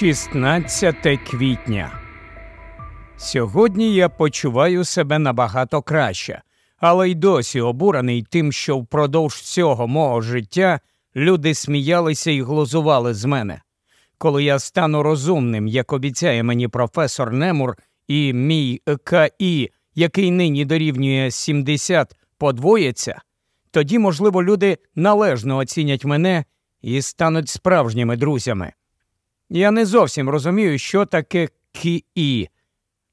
16 квітня. Сьогодні я почуваю себе набагато краще, але й досі обурений тим, що впродовж всього мого життя люди сміялися і глузували з мене. Коли я стану розумним, як обіцяє мені професор Немур, і мій КІ, який нині дорівнює 70, подвоїться, тоді, можливо, люди належно оцінять мене і стануть справжніми друзями. Я не зовсім розумію, що таке КІ.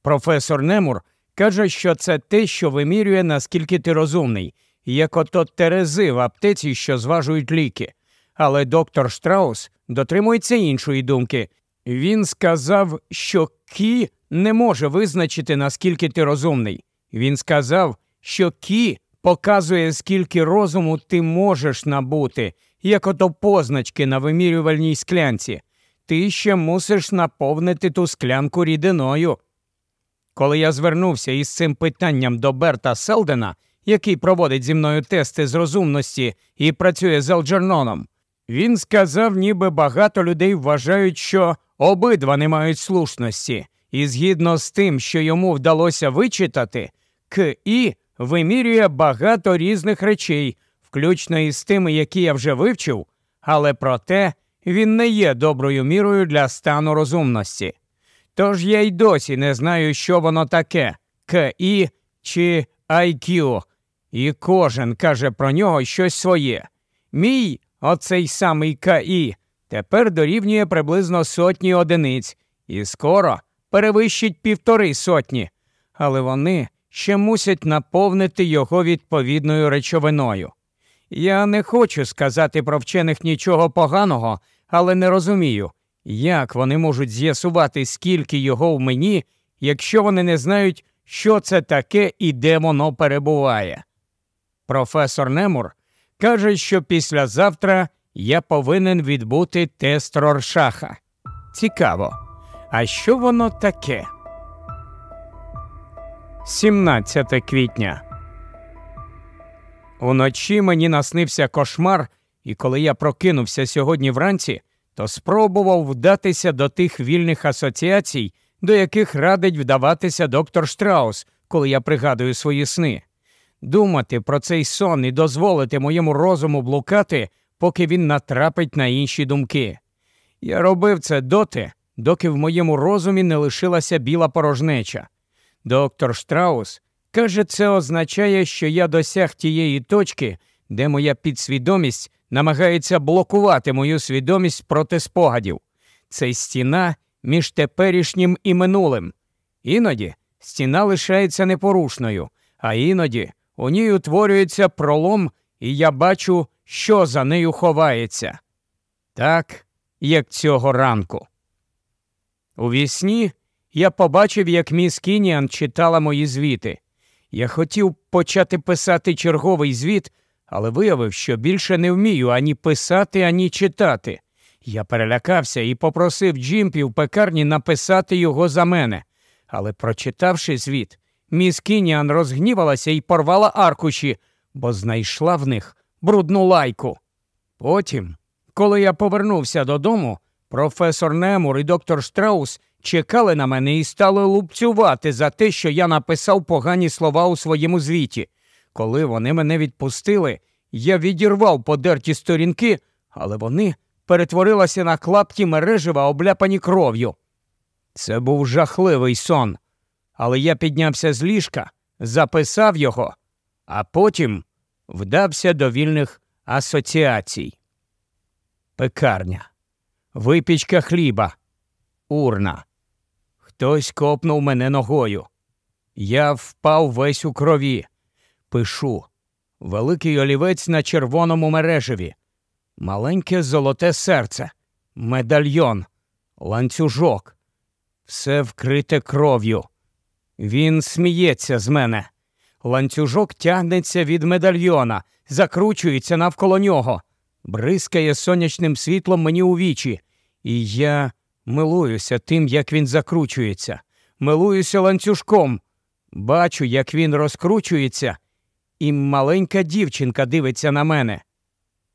Професор Немур каже, що це те, що вимірює, наскільки ти розумний, як ото терези в аптеці, що зважують ліки. Але доктор Штраус дотримується іншої думки. Він сказав, що Кі не може визначити, наскільки ти розумний. Він сказав, що Кі показує, скільки розуму ти можеш набути, як ото позначки на вимірювальній склянці ти ще мусиш наповнити ту склянку рідиною. Коли я звернувся із цим питанням до Берта Селдена, який проводить зі мною тести з розумності і працює з Елджерноном, він сказав, ніби багато людей вважають, що обидва не мають слушності, і згідно з тим, що йому вдалося вичитати, КІ вимірює багато різних речей, включно із тими, які я вже вивчив, але проте він не є доброю мірою для стану розумності. Тож я й досі не знаю, що воно таке КІ чи IQ, і кожен каже про нього щось своє. Мій, оцей самий КІ, тепер дорівнює приблизно сотні одиниць, і скоро перевищить півтори сотні, але вони ще мусять наповнити його відповідною речовиною. Я не хочу сказати про вчених нічого поганого але не розумію, як вони можуть з'ясувати, скільки його в мені, якщо вони не знають, що це таке і де воно перебуває. Професор Немур каже, що післязавтра я повинен відбути тест Роршаха. Цікаво. А що воно таке? 17 квітня. Уночі мені наснився кошмар, і коли я прокинувся сьогодні вранці, то спробував вдатися до тих вільних асоціацій, до яких радить вдаватися доктор Штраус, коли я пригадую свої сни. Думати про цей сон і дозволити моєму розуму блукати, поки він натрапить на інші думки. Я робив це доти, доки в моєму розумі не лишилася біла порожнеча. Доктор Штраус каже, це означає, що я досяг тієї точки, де моя підсвідомість намагається блокувати мою свідомість проти спогадів. Це стіна між теперішнім і минулим. Іноді стіна лишається непорушною, а іноді у ній утворюється пролом, і я бачу, що за нею ховається. Так, як цього ранку. У вісні я побачив, як міс Кініан читала мої звіти. Я хотів почати писати черговий звіт, але виявив, що більше не вмію ані писати, ані читати. Я перелякався і попросив Джимпі в пекарні написати його за мене. Але, прочитавши звіт, міс Кініан розгнівалася і порвала аркуші, бо знайшла в них брудну лайку. Потім, коли я повернувся додому, професор Немур і доктор Штраус чекали на мене і стали лупцювати за те, що я написав погані слова у своєму звіті. Коли вони мене відпустили, я відірвав подерті сторінки, але вони перетворилися на клапті мережева, обляпані кров'ю. Це був жахливий сон, але я піднявся з ліжка, записав його, а потім вдався до вільних асоціацій. Пекарня, випічка хліба, урна. Хтось копнув мене ногою. Я впав весь у крові. Пишу великий олівець на червоному мережеві, маленьке золоте серце, медальйон, ланцюжок. Все вкрите кров'ю. Він сміється з мене. Ланцюжок тягнеться від медальйона, закручується навколо нього, бризкає сонячним світлом мені у вічі, і я милуюся тим, як він закручується, милуюся ланцюжком, бачу, як він розкручується, і маленька дівчинка дивиться на мене.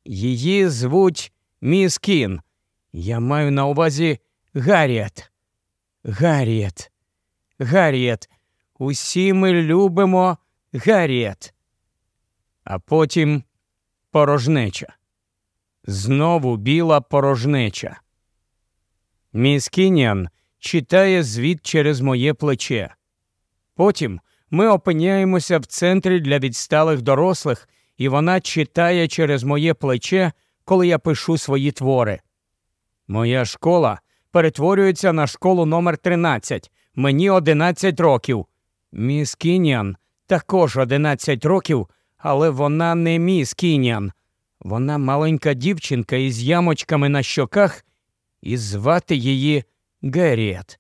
Її звуть Міс Кін. Я маю на увазі Гарріет. Гарріет. Гарріет. Усі ми любимо Гарріет. А потім порожнеча. Знову біла порожнеча. Міс Кініан читає звіт через моє плече. Потім ми опиняємося в центрі для відсталих дорослих, і вона читає через моє плече, коли я пишу свої твори. Моя школа перетворюється на школу номер 13 Мені 11 років. Міс Кініан також 11 років, але вона не міс Кініан. Вона маленька дівчинка із ямочками на щоках, і звати її Герріет.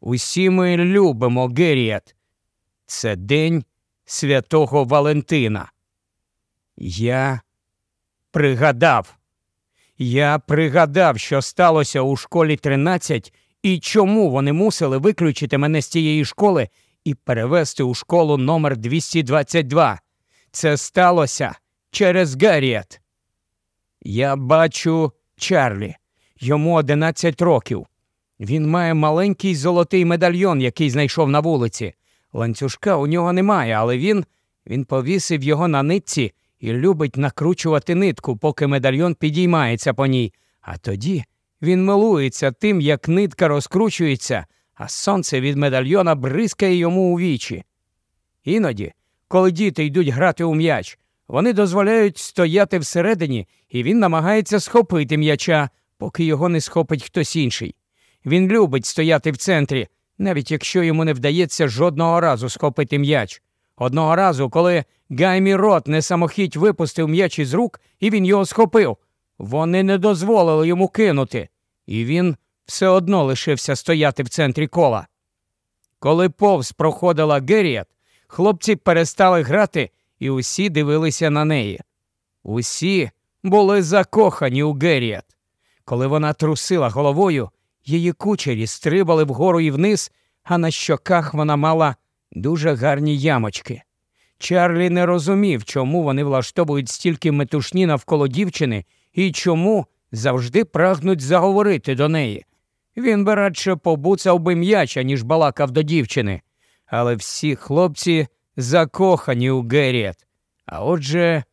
Усі ми любимо Герріет. Це день святого Валентина. Я пригадав. Я пригадав, що сталося у школі 13 і чому вони мусили виключити мене з цієї школи і перевести у школу номер 222. Це сталося через Гарріет. Я бачу Чарлі. Йому 11 років. Він має маленький золотий медальйон, який знайшов на вулиці. Ланцюжка у нього немає, але він він повісив його на нитці і любить накручувати нитку, поки медальйон підіймається по ній. А тоді він милується тим, як нитка розкручується, а сонце від медальйона бризкає йому у вічі. Іноді, коли діти йдуть грати у м'яч, вони дозволяють стояти всередині, і він намагається схопити м'яча, поки його не схопить хтось інший. Він любить стояти в центрі, навіть якщо йому не вдається жодного разу схопити м'яч. Одного разу, коли Гаймі Рот не самохідь випустив м'яч із рук, і він його схопив. Вони не дозволили йому кинути, і він все одно лишився стояти в центрі кола. Коли повз проходила Герріет, хлопці перестали грати, і усі дивилися на неї. Усі були закохані у Герріет. Коли вона трусила головою, її кучері стрибали вгору і вниз, а на щоках вона мала дуже гарні ямочки. Чарлі не розумів, чому вони влаштовують стільки метушні навколо дівчини і чому завжди прагнуть заговорити до неї. Він би радше побуцав би м'яча, ніж балакав до дівчини. Але всі хлопці закохані у Герріет. А отже,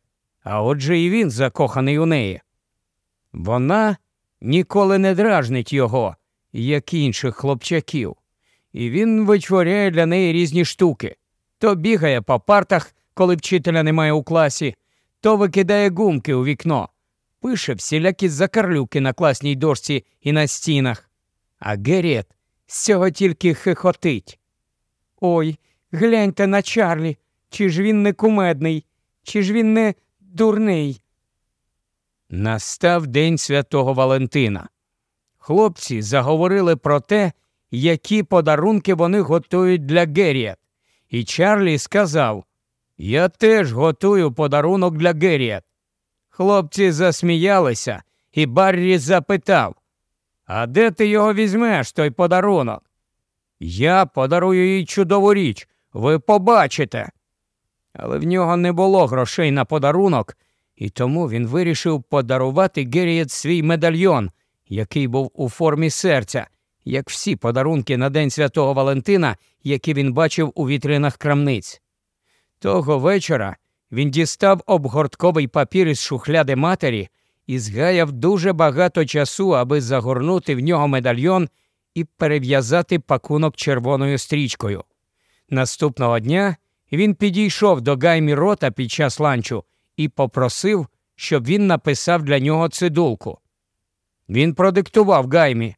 а отже, і він закоханий у неї. Вона ніколи не дражнить його, як інших хлопчаків, і він витворяє для неї різні штуки то бігає по партах, коли вчителя немає у класі, то викидає гумки у вікно, пише всілякі закарлюки на класній дошці і на стінах. А Герріет з цього тільки хихотить. Ой, гляньте на Чарлі, чи ж він не кумедний, чи ж він не дурний. Настав день святого Валентина. Хлопці заговорили про те, які подарунки вони готують для Герріет. І Чарлі сказав Я теж готую подарунок для Герріет. Хлопці засміялися, і Баррі запитав А де ти його візьмеш, той подарунок? Я подарую їй чудову річ, ви побачите. Але в нього не було грошей на подарунок, і тому він вирішив подарувати Герріет свій медальйон, який був у формі серця, як всі подарунки на День Святого Валентина, які він бачив у вітринах крамниць. Того вечора він дістав обгортковий папір із шухляди матері і згаяв дуже багато часу, аби загорнути в нього медальйон і перев'язати пакунок червоною стрічкою. Наступного дня він підійшов до Гаймі рота під час ланчу і попросив, щоб він написав для нього цидулку. Він продиктував Гаймі.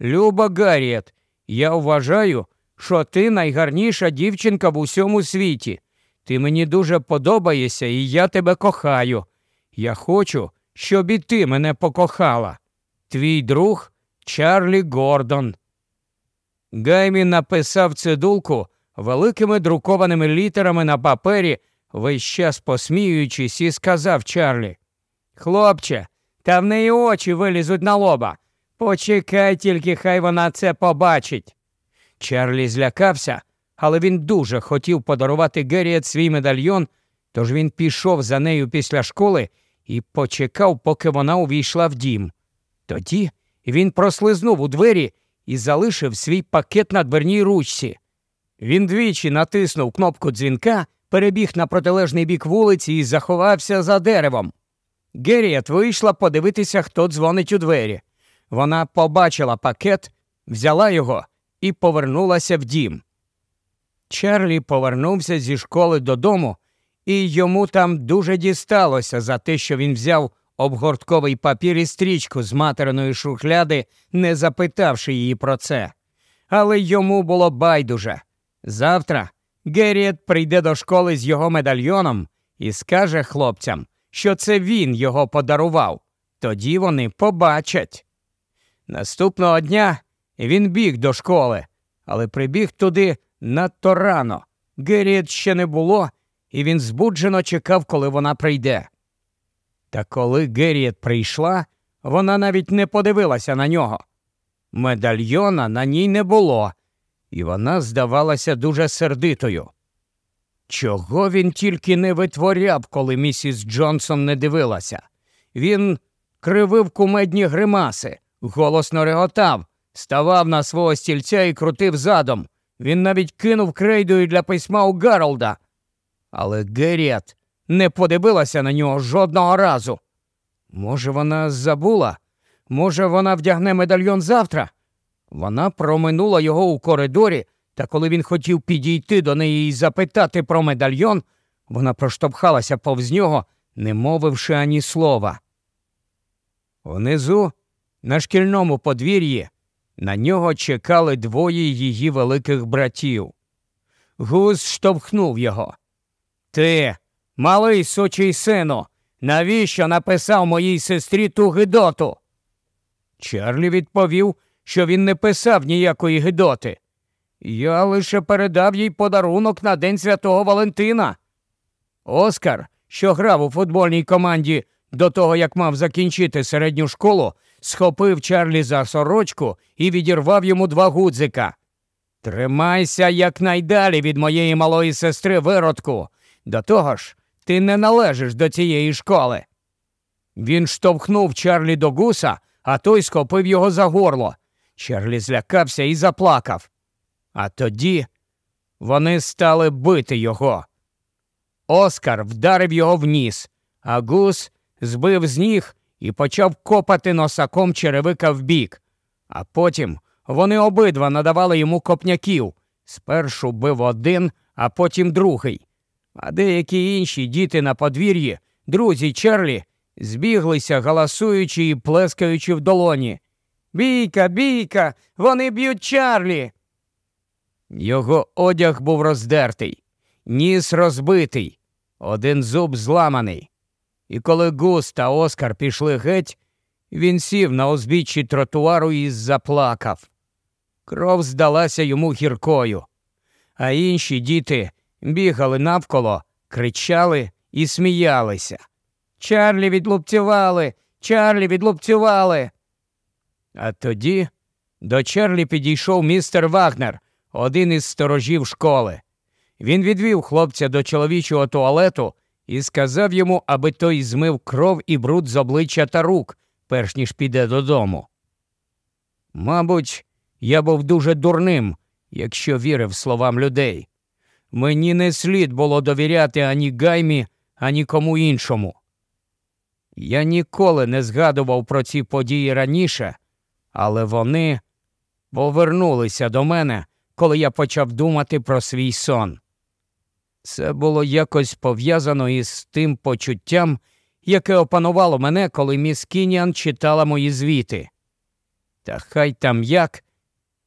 Люба Гарріет, я вважаю, що ти найгарніша дівчинка в усьому світі. Ти мені дуже подобаєшся, і я тебе кохаю. Я хочу, щоб і ти мене покохала. Твій друг Чарлі Гордон. Гаймі написав цидулку великими друкованими літерами на папері, весь час посміюючись, і сказав Чарлі. Хлопче, та в неї очі вилізуть на лоба. Почекай тільки, хай вона це побачить. Чарлі злякався, але він дуже хотів подарувати Герріет свій медальйон, тож він пішов за нею після школи і почекав, поки вона увійшла в дім. Тоді він прослизнув у двері і залишив свій пакет на дверній ручці. Він двічі натиснув кнопку дзвінка, перебіг на протилежний бік вулиці і заховався за деревом. Герріет вийшла подивитися, хто дзвонить у двері. Вона побачила пакет, взяла його і повернулася в дім. Чарлі повернувся зі школи додому, і йому там дуже дісталося за те, що він взяв обгортковий папір і стрічку з материної шухляди, не запитавши її про це. Але йому було байдуже. Завтра Герріет прийде до школи з його медальйоном і скаже хлопцям, що це він його подарував. Тоді вони побачать. Наступного дня він біг до школи, але прибіг туди надто рано. Герріет ще не було, і він збуджено чекав, коли вона прийде. Та коли Герріет прийшла, вона навіть не подивилася на нього. Медальйона на ній не було, і вона здавалася дуже сердитою. Чого він тільки не витворяв, коли місіс Джонсон не дивилася? Він кривив кумедні гримаси, голосно реготав, ставав на свого стільця і крутив задом. Він навіть кинув крейдою для письма у Гаролда. Але Герріет не подивилася на нього жодного разу. Може, вона забула? Може, вона вдягне медальйон завтра? Вона проминула його у коридорі, та коли він хотів підійти до неї і запитати про медальйон, вона проштовхалася повз нього, не мовивши ані слова. Внизу, на шкільному подвір'ї, на нього чекали двоє її великих братів. Гуз штовхнув його. Ти, малий сучий сину, навіщо написав моїй сестрі ту гидоту? Чарлі відповів, що він не писав ніякої гидоти. Я лише передав їй подарунок на День Святого Валентина. Оскар, що грав у футбольній команді до того, як мав закінчити середню школу, схопив Чарлі за сорочку і відірвав йому два гудзика. Тримайся якнайдалі від моєї малої сестри виродку. До того ж, ти не належиш до цієї школи. Він штовхнув Чарлі до гуса, а той схопив його за горло. Чарлі злякався і заплакав. А тоді вони стали бити його. Оскар вдарив його в ніс, а гус збив з ніг і почав копати носаком черевика вбік. А потім вони обидва надавали йому копняків. Спершу бив один, а потім другий. А деякі інші діти на подвір'ї, друзі Чарлі, збіглися, галасуючи і плескаючи в долоні. Бійка, бійка, вони б'ють Чарлі. Його одяг був роздертий, ніс розбитий, один зуб зламаний. І коли Гус та Оскар пішли геть, він сів на узбіччі тротуару і заплакав. Кров здалася йому гіркою, а інші діти бігали навколо, кричали і сміялися. Чарлі відлупцювали, Чарлі відлупцювали. А тоді до Чарлі підійшов містер Вагнер, один із сторожів школи. Він відвів хлопця до чоловічого туалету і сказав йому, аби той змив кров і бруд з обличчя та рук, перш ніж піде додому. Мабуть, я був дуже дурним, якщо вірив словам людей. Мені не слід було довіряти ані гаймі, ані кому іншому. Я ніколи не згадував про ці події раніше, але вони повернулися до мене, коли я почав думати про свій сон. Це було якось пов'язано із тим почуттям, яке опанувало мене, коли міс Кініан читала мої звіти. Та хай там як,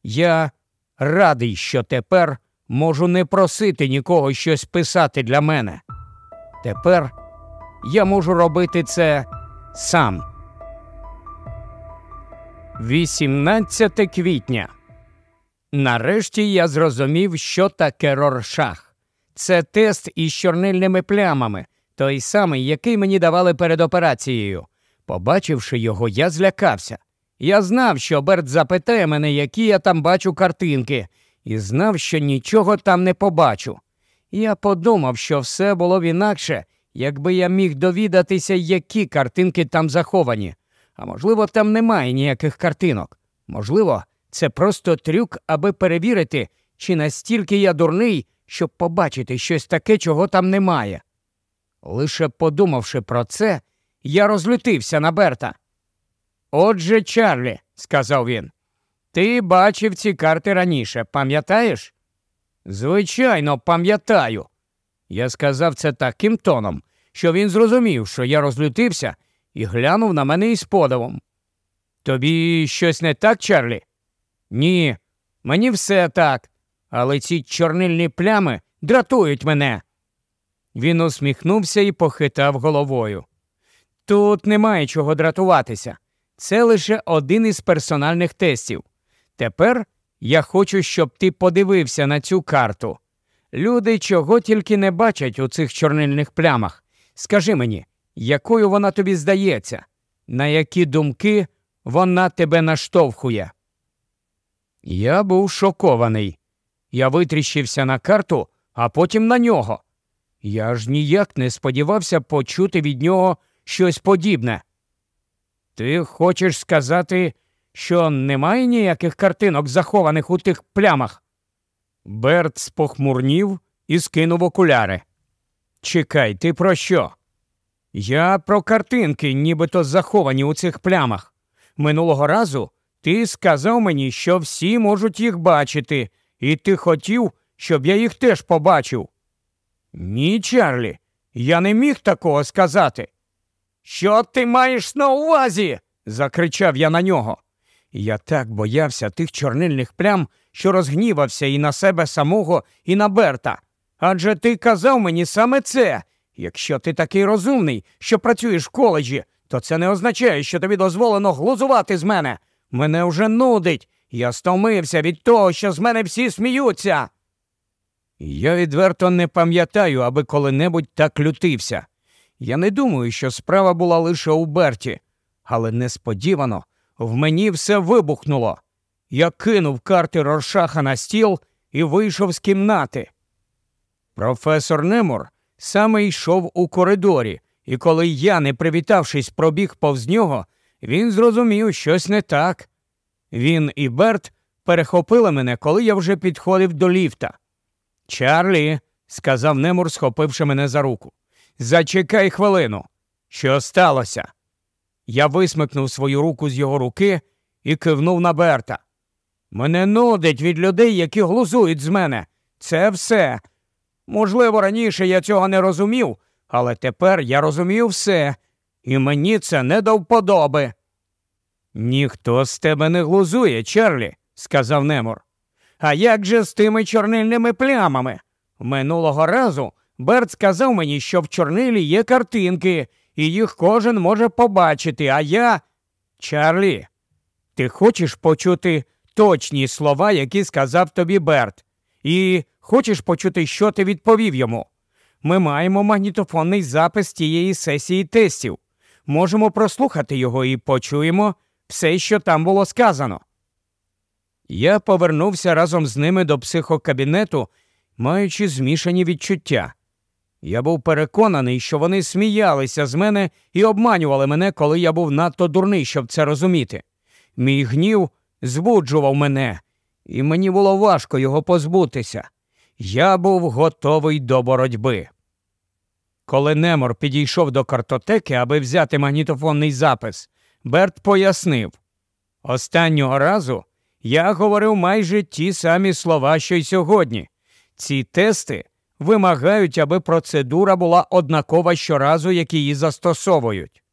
я радий, що тепер можу не просити нікого щось писати для мене. Тепер я можу робити це сам. 18 квітня. Нарешті я зрозумів, що таке роршах. Це тест із чорнильними плямами, той самий, який мені давали перед операцією. Побачивши його, я злякався. Я знав, що Берт запитає мене, які я там бачу картинки, і знав, що нічого там не побачу. Я подумав, що все було б інакше, якби я міг довідатися, які картинки там заховані. А можливо, там немає ніяких картинок. Можливо, це просто трюк, аби перевірити, чи настільки я дурний, щоб побачити щось таке, чого там немає. Лише подумавши про це, я розлютився на Берта. Отже, Чарлі, сказав він, ти бачив ці карти раніше, пам'ятаєш? Звичайно, пам'ятаю. Я сказав це таким тоном, що він зрозумів, що я розлютився, і глянув на мене із подивом. Тобі щось не так, Чарлі? Ні, мені все так, але ці чорнильні плями дратують мене. Він усміхнувся і похитав головою. Тут немає чого дратуватися. Це лише один із персональних тестів. Тепер я хочу, щоб ти подивився на цю карту. Люди чого тільки не бачать у цих чорнильних плямах. Скажи мені, якою вона тобі здається, на які думки вона тебе наштовхує? Я був шокований. Я витріщився на карту, а потім на нього. Я ж ніяк не сподівався почути від нього щось подібне. Ти хочеш сказати, що немає ніяких картинок, захованих у тих плямах? Берт спохмурнів і скинув окуляри. Чекай, ти про що? Я про картинки, нібито заховані у цих плямах. Минулого разу ти сказав мені, що всі можуть їх бачити, і ти хотів, щоб я їх теж побачив. Ні, Чарлі, я не міг такого сказати. Що ти маєш на увазі? закричав я на нього. Я так боявся тих чорнильних плям, що розгнівався і на себе самого, і на Берта. Адже ти казав мені саме це. Якщо ти такий розумний, що працюєш в коледжі, то це не означає, що тобі дозволено глузувати з мене. Мене вже нудить. Я стомився від того, що з мене всі сміються. Я відверто не пам'ятаю, аби коли-небудь так лютився. Я не думаю, що справа була лише у Берті, але несподівано в мені все вибухнуло. Я кинув карти Роршаха на стіл і вийшов з кімнати. Професор Немур саме йшов у коридорі, і коли я, не привітавшись, пробіг повз нього, він зрозумів щось не так. Він і Берт перехопили мене, коли я вже підходив до ліфта. Чарлі, сказав Немур, схопивши мене за руку. Зачекай хвилину. Що сталося? Я висмикнув свою руку з його руки і кивнув на Берта. Мене нудить від людей, які глузують з мене. Це все. Можливо, раніше я цього не розумів, але тепер я розумію все, і мені це не до вподоби. Ніхто з тебе не глузує, Чарлі, сказав Немор. А як же з тими чорнильними плямами? Минулого разу Берт сказав мені, що в чорнилі є картинки, і їх кожен може побачити, а я. Чарлі, ти хочеш почути точні слова, які сказав тобі Берт, і хочеш почути, що ти відповів йому? Ми маємо магнітофонний запис тієї сесії тестів. Можемо прослухати його і почуємо все, що там було сказано. Я повернувся разом з ними до психокабінету, маючи змішані відчуття. Я був переконаний, що вони сміялися з мене і обманювали мене, коли я був надто дурний, щоб це розуміти. Мій гнів збуджував мене, і мені було важко його позбутися. Я був готовий до боротьби. Коли Немор підійшов до картотеки, аби взяти магнітофонний запис, Берт пояснив останнього разу я говорив майже ті самі слова, що й сьогодні. Ці тести вимагають, аби процедура була однакова щоразу, як її застосовують.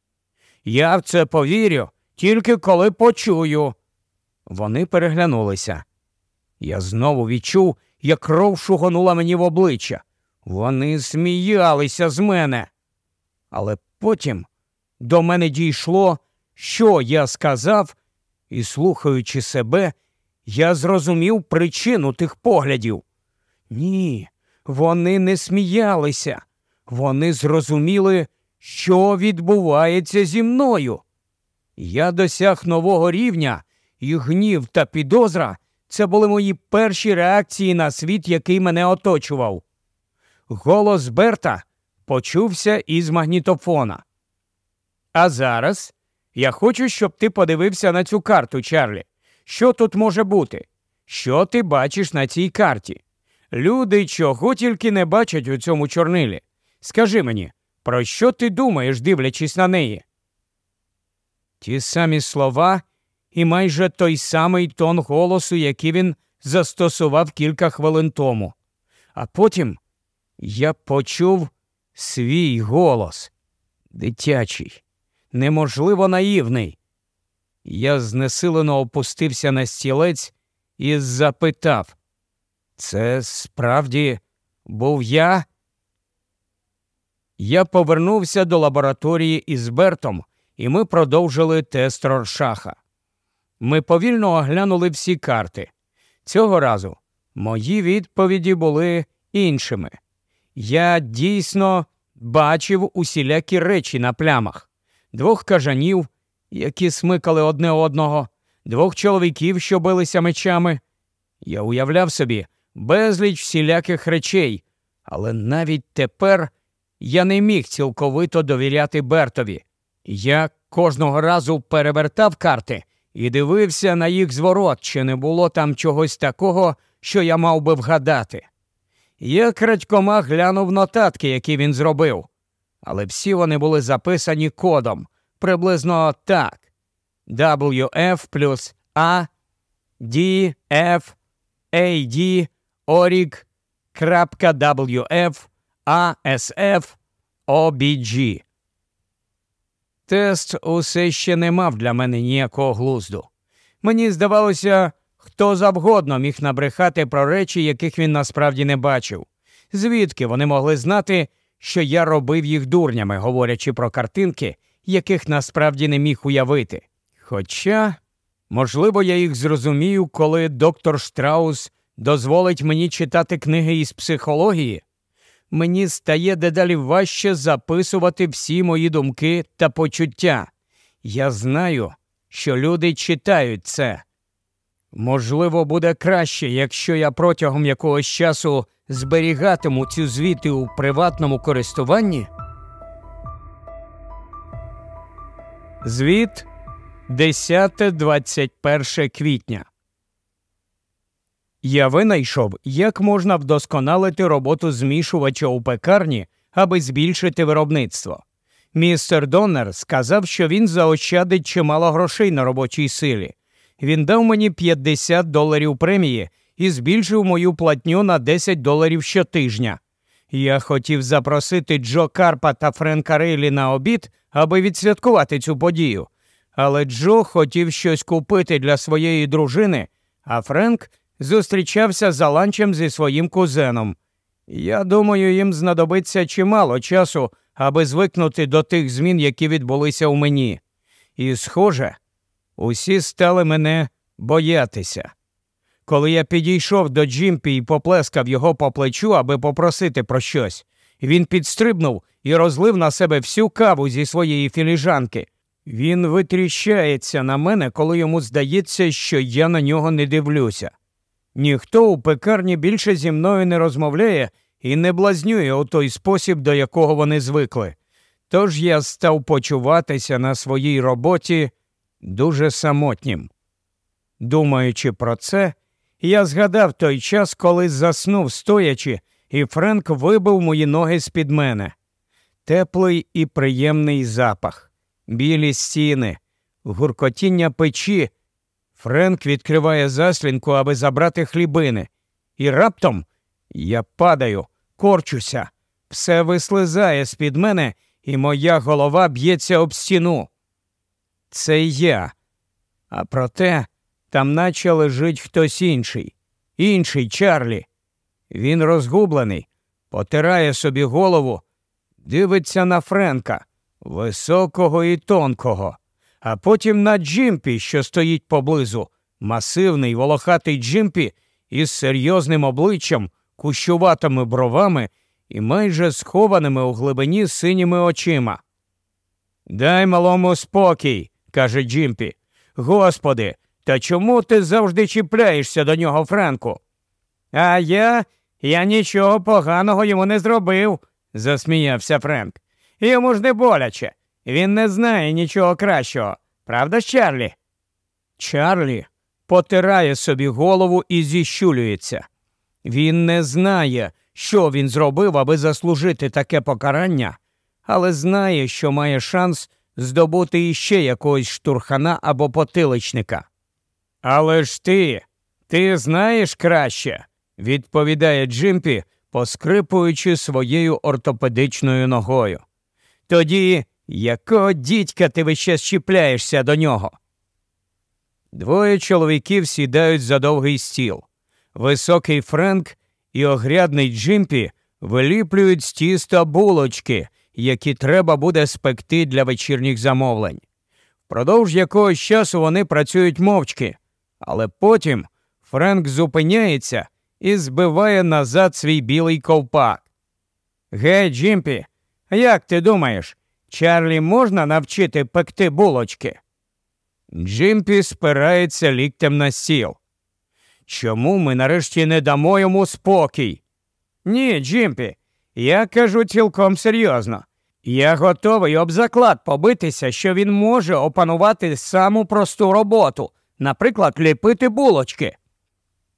Я в це повірю тільки коли почую. Вони переглянулися. Я знову відчув, як кров шугонула мені в обличчя. Вони сміялися з мене. Але потім до мене дійшло, що я сказав, і, слухаючи себе, я зрозумів причину тих поглядів. Ні, вони не сміялися, вони зрозуміли, що відбувається зі мною. Я досяг нового рівня, і гнів та підозра це були мої перші реакції на світ, який мене оточував. Голос Берта почувся із магнітофона. А зараз я хочу, щоб ти подивився на цю карту, Чарлі. Що тут може бути? Що ти бачиш на цій карті? Люди чого тільки не бачать у цьому чорнилі. Скажи мені, про що ти думаєш, дивлячись на неї? Ті самі слова і майже той самий тон голосу, який він застосував кілька хвилин тому. А потім я почув свій голос дитячий, неможливо наївний. Я знесилено опустився на стілець і запитав Це справді був я? Я повернувся до лабораторії із Бертом, і ми продовжили тест Роршаха. Ми повільно оглянули всі карти. Цього разу мої відповіді були іншими. Я дійсно бачив усілякі речі на плямах, двох кажанів, які смикали одне одного, двох чоловіків, що билися мечами. Я уявляв собі безліч всіляких речей, але навіть тепер я не міг цілковито довіряти Бертові. Я кожного разу перевертав карти і дивився на їх зворот, чи не було там чогось такого, що я мав би вгадати. Я крадькома глянув нотатки, які він зробив, але всі вони були записані кодом приблизно так: WF плюс A, D, F, AD, ORIG, WF, ASF, OBG. Тест усе ще не мав для мене ніякого глузду. Мені здавалося, хто завгодно міг набрехати про речі, яких він насправді не бачив. Звідки вони могли знати, що я робив їх дурнями, говорячи про картинки, яких насправді не міг уявити. Хоча, можливо, я їх зрозумію, коли доктор Штраус дозволить мені читати книги із психології, мені стає дедалі важче записувати всі мої думки та почуття. Я знаю, що люди читають це. Можливо, буде краще, якщо я протягом якогось часу зберігатиму ці звіти у приватному користуванні. Звіт 10-21 квітня. Я винайшов, як можна вдосконалити роботу змішувача у пекарні, аби збільшити виробництво. Містер Доннер сказав, що він заощадить чимало грошей на робочій силі. Він дав мені 50 доларів премії і збільшив мою платню на 10 доларів щотижня. Я хотів запросити Джо Карпа та Френка Рейлі на обід, аби відсвяткувати цю подію. Але Джо хотів щось купити для своєї дружини, а Френк зустрічався за ланчем зі своїм кузеном. Я думаю, їм знадобиться чимало часу, аби звикнути до тих змін, які відбулися у мені. І, схоже, усі стали мене боятися. Коли я підійшов до Джимпі і поплескав його по плечу, аби попросити про щось, він підстрибнув і розлив на себе всю каву зі своєї філіжанки. Він витріщається на мене, коли йому здається, що я на нього не дивлюся. Ніхто у пекарні більше зі мною не розмовляє і не блазнює у той спосіб, до якого вони звикли. Тож я став почуватися на своїй роботі дуже самотнім. Думаючи про це, я згадав той час, коли заснув стоячи, і Френк вибив мої ноги з під мене. Теплий і приємний запах, білі стіни, гуркотіння печі. Френк відкриває заслінку, аби забрати хлібини. І раптом я падаю, корчуся, все вислизає з під мене, і моя голова б'ється об стіну. Це я. А проте там наче лежить хтось інший, інший Чарлі. Він розгублений, потирає собі голову, дивиться на Френка, високого і тонкого, а потім на Джимпі, що стоїть поблизу, масивний волохатий Джимпі із серйозним обличчям, кущуватими бровами і майже схованими у глибині синіми очима. Дай малому спокій, каже Джимпі. Господи, та чому ти завжди чіпляєшся до нього, Френку? А я Я нічого поганого йому не зробив, засміявся Френк. Йому ж не боляче. Він не знає нічого кращого. Правда, Чарлі? Чарлі потирає собі голову і зіщулюється. Він не знає, що він зробив, аби заслужити таке покарання, але знає, що має шанс здобути іще якогось штурхана або потиличника. Але ж ти, ти знаєш краще, відповідає Джимпі, поскрипуючи своєю ортопедичною ногою. Тоді якого дідька ти весь час чіпляєшся до нього? Двоє чоловіків сідають за довгий стіл. Високий Френк і огрядний Джимпі виліплюють з тіста булочки, які треба буде спекти для вечірніх замовлень. Впродовж якогось часу вони працюють мовчки, але потім Френк зупиняється і збиває назад свій білий ковпак. Гей, Джимпі, як ти думаєш, Чарлі можна навчити пекти булочки? Джимпі спирається ліктем на стіл. Чому ми нарешті не дамо йому спокій? Ні, Джимпі, я кажу цілком серйозно. Я готовий об заклад побитися, що він може опанувати саму просту роботу, наприклад, ліпити булочки.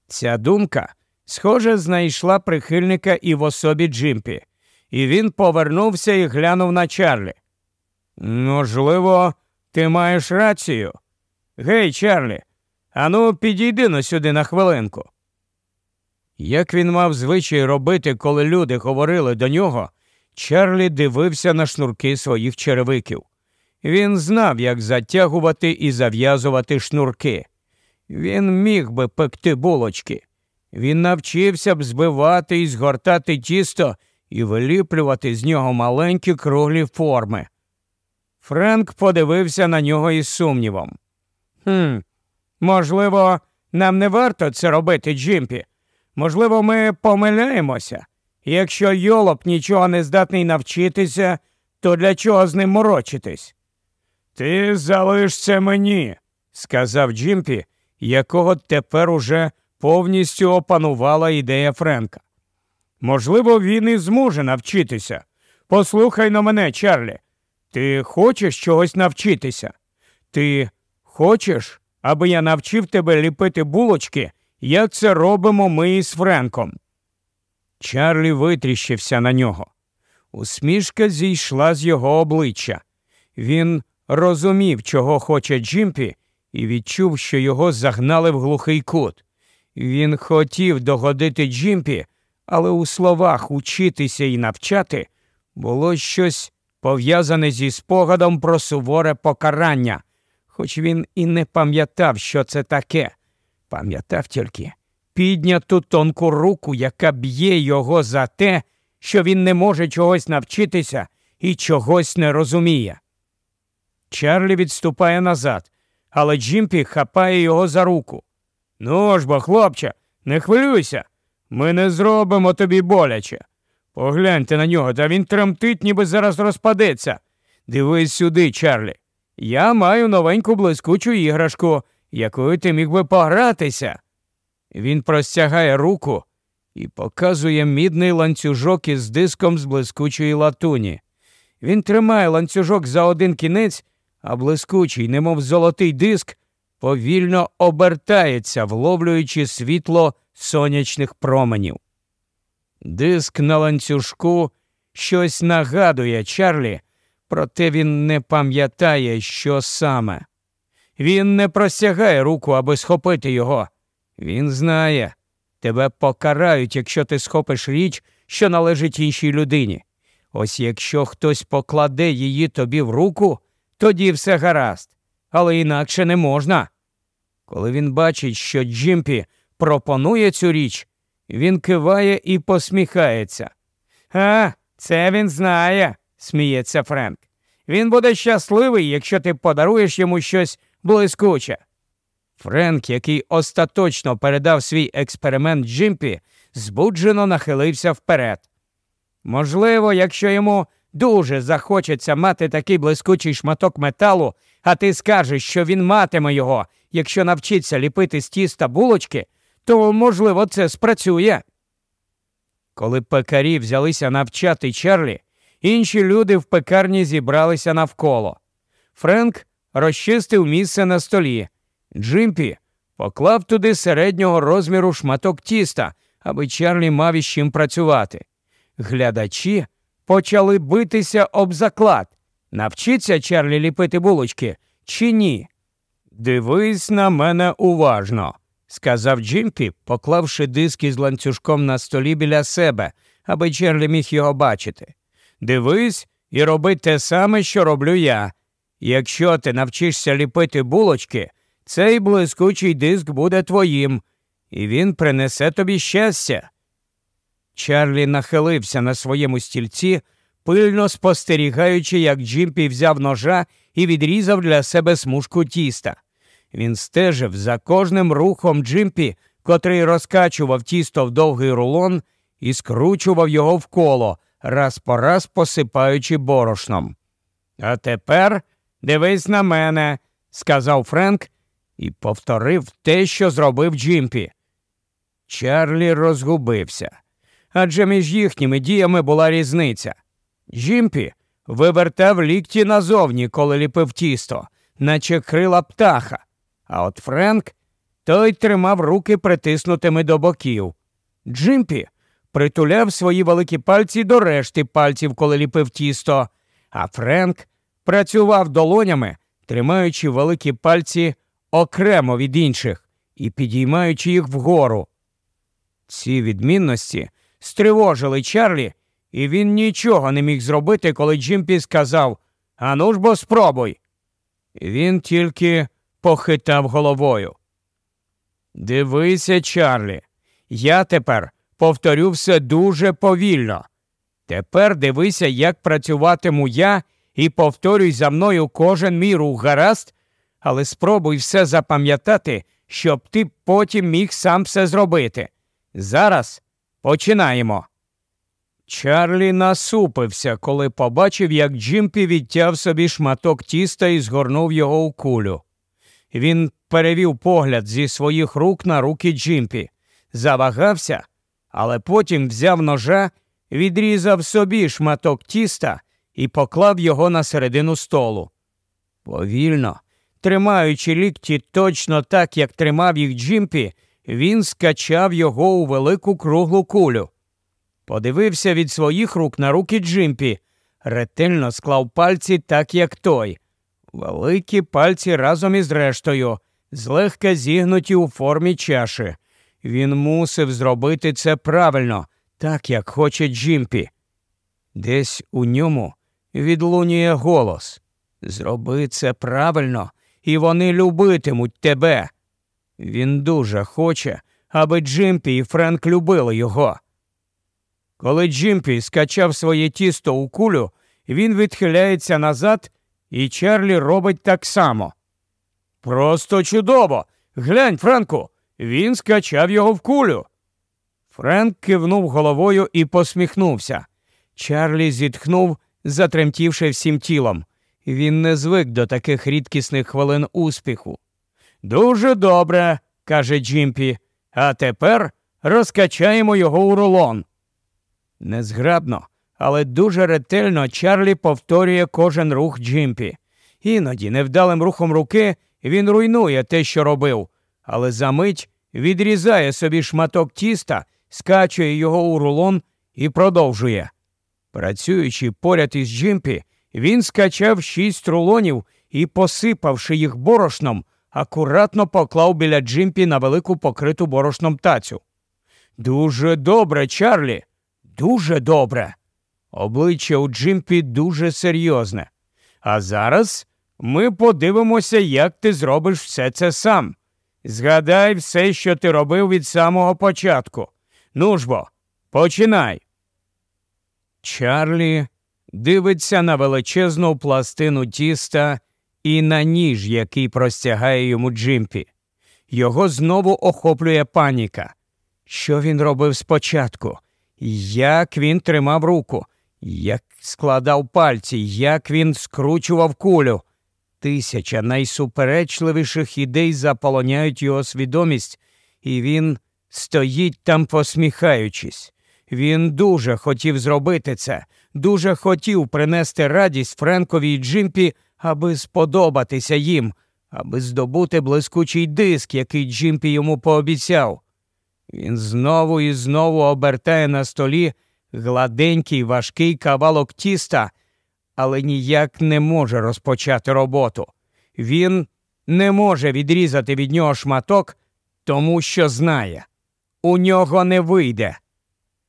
Ця думка, схоже, знайшла прихильника і в особі Джимпі, і він повернувся і глянув на Чарлі. Можливо, ти маєш рацію. Гей, Чарлі, ану, підійди на сюди на хвилинку. Як він мав звичай робити, коли люди говорили до нього, Чарлі дивився на шнурки своїх черевиків. Він знав, як затягувати і зав'язувати шнурки. Він міг би пекти булочки. Він навчився б збивати і згортати тісто і виліплювати з нього маленькі круглі форми. Френк подивився на нього із сумнівом. «Хм, Можливо, нам не варто це робити, Джимпі. Можливо, ми помиляємося. Якщо йолоп нічого не здатний навчитися, то для чого з ним морочитись? Ти залиш це мені, сказав Джимпі, якого тепер уже повністю опанувала ідея Френка. Можливо, він і зможе навчитися. Послухай на мене, Чарлі. Ти хочеш чогось навчитися? Ти хочеш, аби я навчив тебе ліпити булочки, як це робимо ми із Френком? Чарлі витріщився на нього. Усмішка зійшла з його обличчя. Він розумів, чого хоче Джимпі, і відчув, що його загнали в глухий кут. Він хотів догодити Джимпі, але у словах учитися і навчати було щось пов'язане зі спогадом про суворе покарання, хоч він і не пам'ятав, що це таке. Пам'ятав тільки підняту тонку руку, яка б'є його за те, що він не може чогось навчитися і чогось не розуміє. Чарлі відступає назад, але Джимпі хапає його за руку. Ну ж бо, хлопче, не хвилюйся. Ми не зробимо тобі боляче. Погляньте на нього, та він тремтить, ніби зараз розпадеться. Дивись сюди, Чарлі. Я маю новеньку блискучу іграшку, якою ти міг би погратися. Він простягає руку і показує мідний ланцюжок із диском з блискучої латуні. Він тримає ланцюжок за один кінець, а блискучий, немов золотий диск, повільно обертається, вловлюючи світло сонячних променів. Диск на ланцюжку щось нагадує Чарлі, проте він не пам'ятає, що саме. Він не простягає руку, аби схопити його. Він знає, тебе покарають, якщо ти схопиш річ, що належить іншій людині. Ось якщо хтось покладе її тобі в руку, тоді все гаразд, але інакше не можна. Коли він бачить, що Джимпі пропонує цю річ, він киває і посміхається. А, це він знає, сміється Френк. Він буде щасливий, якщо ти подаруєш йому щось блискуче. Френк, який остаточно передав свій експеримент Джимпі, збуджено нахилився вперед. Можливо, якщо йому дуже захочеться мати такий блискучий шматок металу, а ти скажеш, що він матиме його, якщо навчиться ліпити з тіста булочки, то, можливо, це спрацює. Коли пекарі взялися навчати Чарлі, інші люди в пекарні зібралися навколо. Френк розчистив місце на столі. Джимпі поклав туди середнього розміру шматок тіста, аби Чарлі мав із чим працювати. Глядачі почали битися об заклад. Навчиться Чарлі ліпити булочки чи ні? Дивись на мене уважно, сказав Джимпі, поклавши диск із ланцюжком на столі біля себе, аби Чарлі міг його бачити. Дивись і роби те саме, що роблю я. Якщо ти навчишся ліпити булочки, цей блискучий диск буде твоїм, і він принесе тобі щастя. Чарлі нахилився на своєму стільці, пильно спостерігаючи, як Джимпі взяв ножа і відрізав для себе смужку тіста. Він стежив за кожним рухом Джимпі, котрий розкачував тісто в довгий рулон і скручував його в коло, раз по раз посипаючи борошном. А тепер дивись на мене, сказав Френк і повторив те, що зробив Джимпі. Чарлі розгубився адже між їхніми діями була різниця. Джимпі вивертав лікті назовні, коли ліпив тісто, наче крила птаха, а от Френк той тримав руки притиснутими до боків. Джимпі притуляв свої великі пальці до решти пальців, коли ліпив тісто, а Френк працював долонями, тримаючи великі пальці окремо від інших і підіймаючи їх вгору. Ці відмінності стривожили Чарлі, і він нічого не міг зробити, коли Джимпі сказав Ану ж бо спробуй. Він тільки похитав головою. Дивися, Чарлі, я тепер повторю все дуже повільно. Тепер дивися, як працюватиму я, і повторюй за мною кожен мій рух гаразд, але спробуй все запам'ятати, щоб ти потім міг сам все зробити. Зараз починаємо. Чарлі насупився, коли побачив, як Джимпі відтяв собі шматок тіста і згорнув його у кулю. Він перевів погляд зі своїх рук на руки Джимпі, завагався, але потім взяв ножа, відрізав собі шматок тіста і поклав його на середину столу. Повільно, тримаючи лікті точно так, як тримав їх Джимпі, він скачав його у велику круглу кулю. Подивився від своїх рук на руки Джимпі, ретельно склав пальці так, як той. Великі пальці разом із рештою, злегка зігнуті у формі чаші. Він мусив зробити це правильно, так як хоче Джимпі. Десь у ньому відлунює голос Зроби це правильно, і вони любитимуть тебе. Він дуже хоче, аби Джимпі і Френк любили його. Коли Джимпі скачав своє тісто у кулю, він відхиляється назад, і Чарлі робить так само. Просто чудово! Глянь, Френку, він скачав його в кулю. Френк кивнув головою і посміхнувся. Чарлі зітхнув, затремтівши всім тілом. Він не звик до таких рідкісних хвилин успіху. Дуже добре, каже Джимпі, а тепер розкачаємо його у рулон. Незграбно, але дуже ретельно Чарлі повторює кожен рух Джимпі. Іноді невдалим рухом руки він руйнує те, що робив, але за мить відрізає собі шматок тіста, скачує його у рулон і продовжує. Працюючи поряд із Джимпі, він скачав шість рулонів і, посипавши їх борошном, акуратно поклав біля Джимпі на велику покриту борошном тацю. Дуже добре, Чарлі, дуже добре. Обличчя у Джимпі дуже серйозне. А зараз ми подивимося, як ти зробиш все це сам. Згадай все, що ти робив від самого початку. Ну ж бо, починай. Чарлі дивиться на величезну пластину тіста і на ніж, який простягає йому Джимпі. Його знову охоплює паніка. Що він робив спочатку? Як він тримав руку, як складав пальці, як він скручував кулю. Тисяча найсуперечливіших ідей заполоняють його свідомість, і він стоїть там, посміхаючись. Він дуже хотів зробити це, дуже хотів принести радість Френкові і Джимпі, аби сподобатися їм, аби здобути блискучий диск, який Джимпі йому пообіцяв. Він знову і знову обертає на столі гладенький важкий кавалок тіста, але ніяк не може розпочати роботу. Він не може відрізати від нього шматок, тому що знає, у нього не вийде,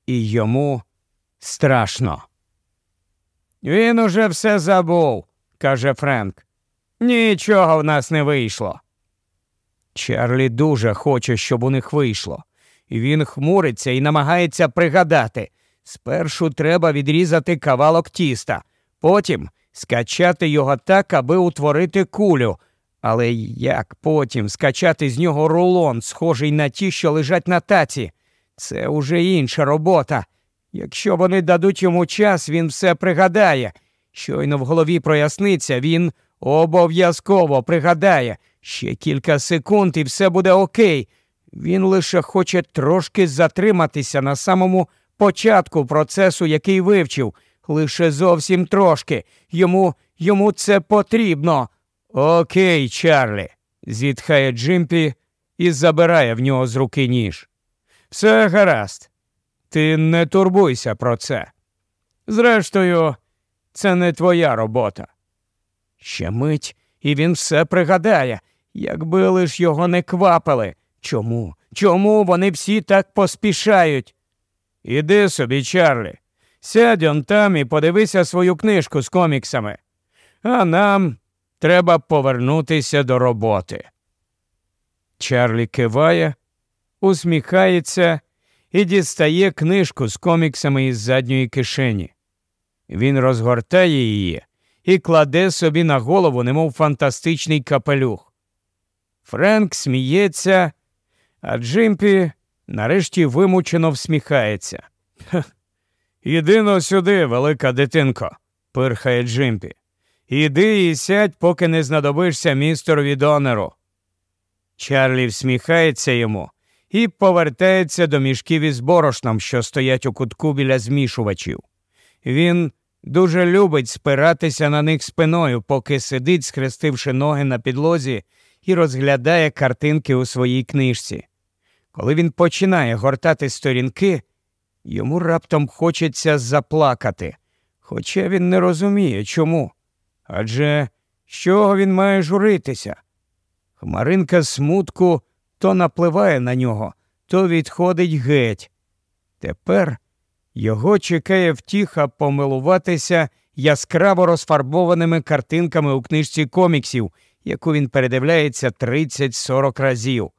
і йому страшно. Він уже все забув, каже Френк. Нічого в нас не вийшло. Чарлі дуже хоче, щоб у них вийшло. Він хмуриться і намагається пригадати. Спершу треба відрізати кавалок тіста, потім скачати його так, аби утворити кулю. Але як потім скачати з нього рулон, схожий на ті, що лежать на таці? Це уже інша робота. Якщо вони дадуть йому час, він все пригадає. Щойно в голові проясниться, він обов'язково пригадає. Ще кілька секунд і все буде окей. Він лише хоче трошки затриматися на самому початку процесу, який вивчив, лише зовсім трошки. Йому йому це потрібно. Окей, Чарлі, зітхає Джимпі і забирає в нього з руки ніж. Все гаразд. Ти не турбуйся про це. Зрештою, це не твоя робота. Ще мить, і він все пригадає, якби лиш його не квапили. Чому? Чому вони всі так поспішають? Іди собі, Чарлі, сядь он там і подивися свою книжку з коміксами. А нам треба повернутися до роботи. Чарлі киває, усміхається і дістає книжку з коміксами із задньої кишені. Він розгортає її і кладе собі на голову, немов фантастичний капелюх. Френк сміється, а Джимпі нарешті вимучено всміхається. Іди но сюди, велика дитинко, пирхає Джимпі. Іди і сядь, поки не знадобишся містерові донору. Чарлі всміхається йому і повертається до мішків із борошном, що стоять у кутку біля змішувачів. Він дуже любить спиратися на них спиною, поки сидить, схрестивши ноги на підлозі, і розглядає картинки у своїй книжці. Коли він починає гортати сторінки, йому раптом хочеться заплакати, хоча він не розуміє чому. Адже з чого він має журитися? Хмаринка смутку то напливає на нього, то відходить геть. Тепер його чекає втіха помилуватися яскраво розфарбованими картинками у книжці коміксів, яку він передивляється 30-40 разів.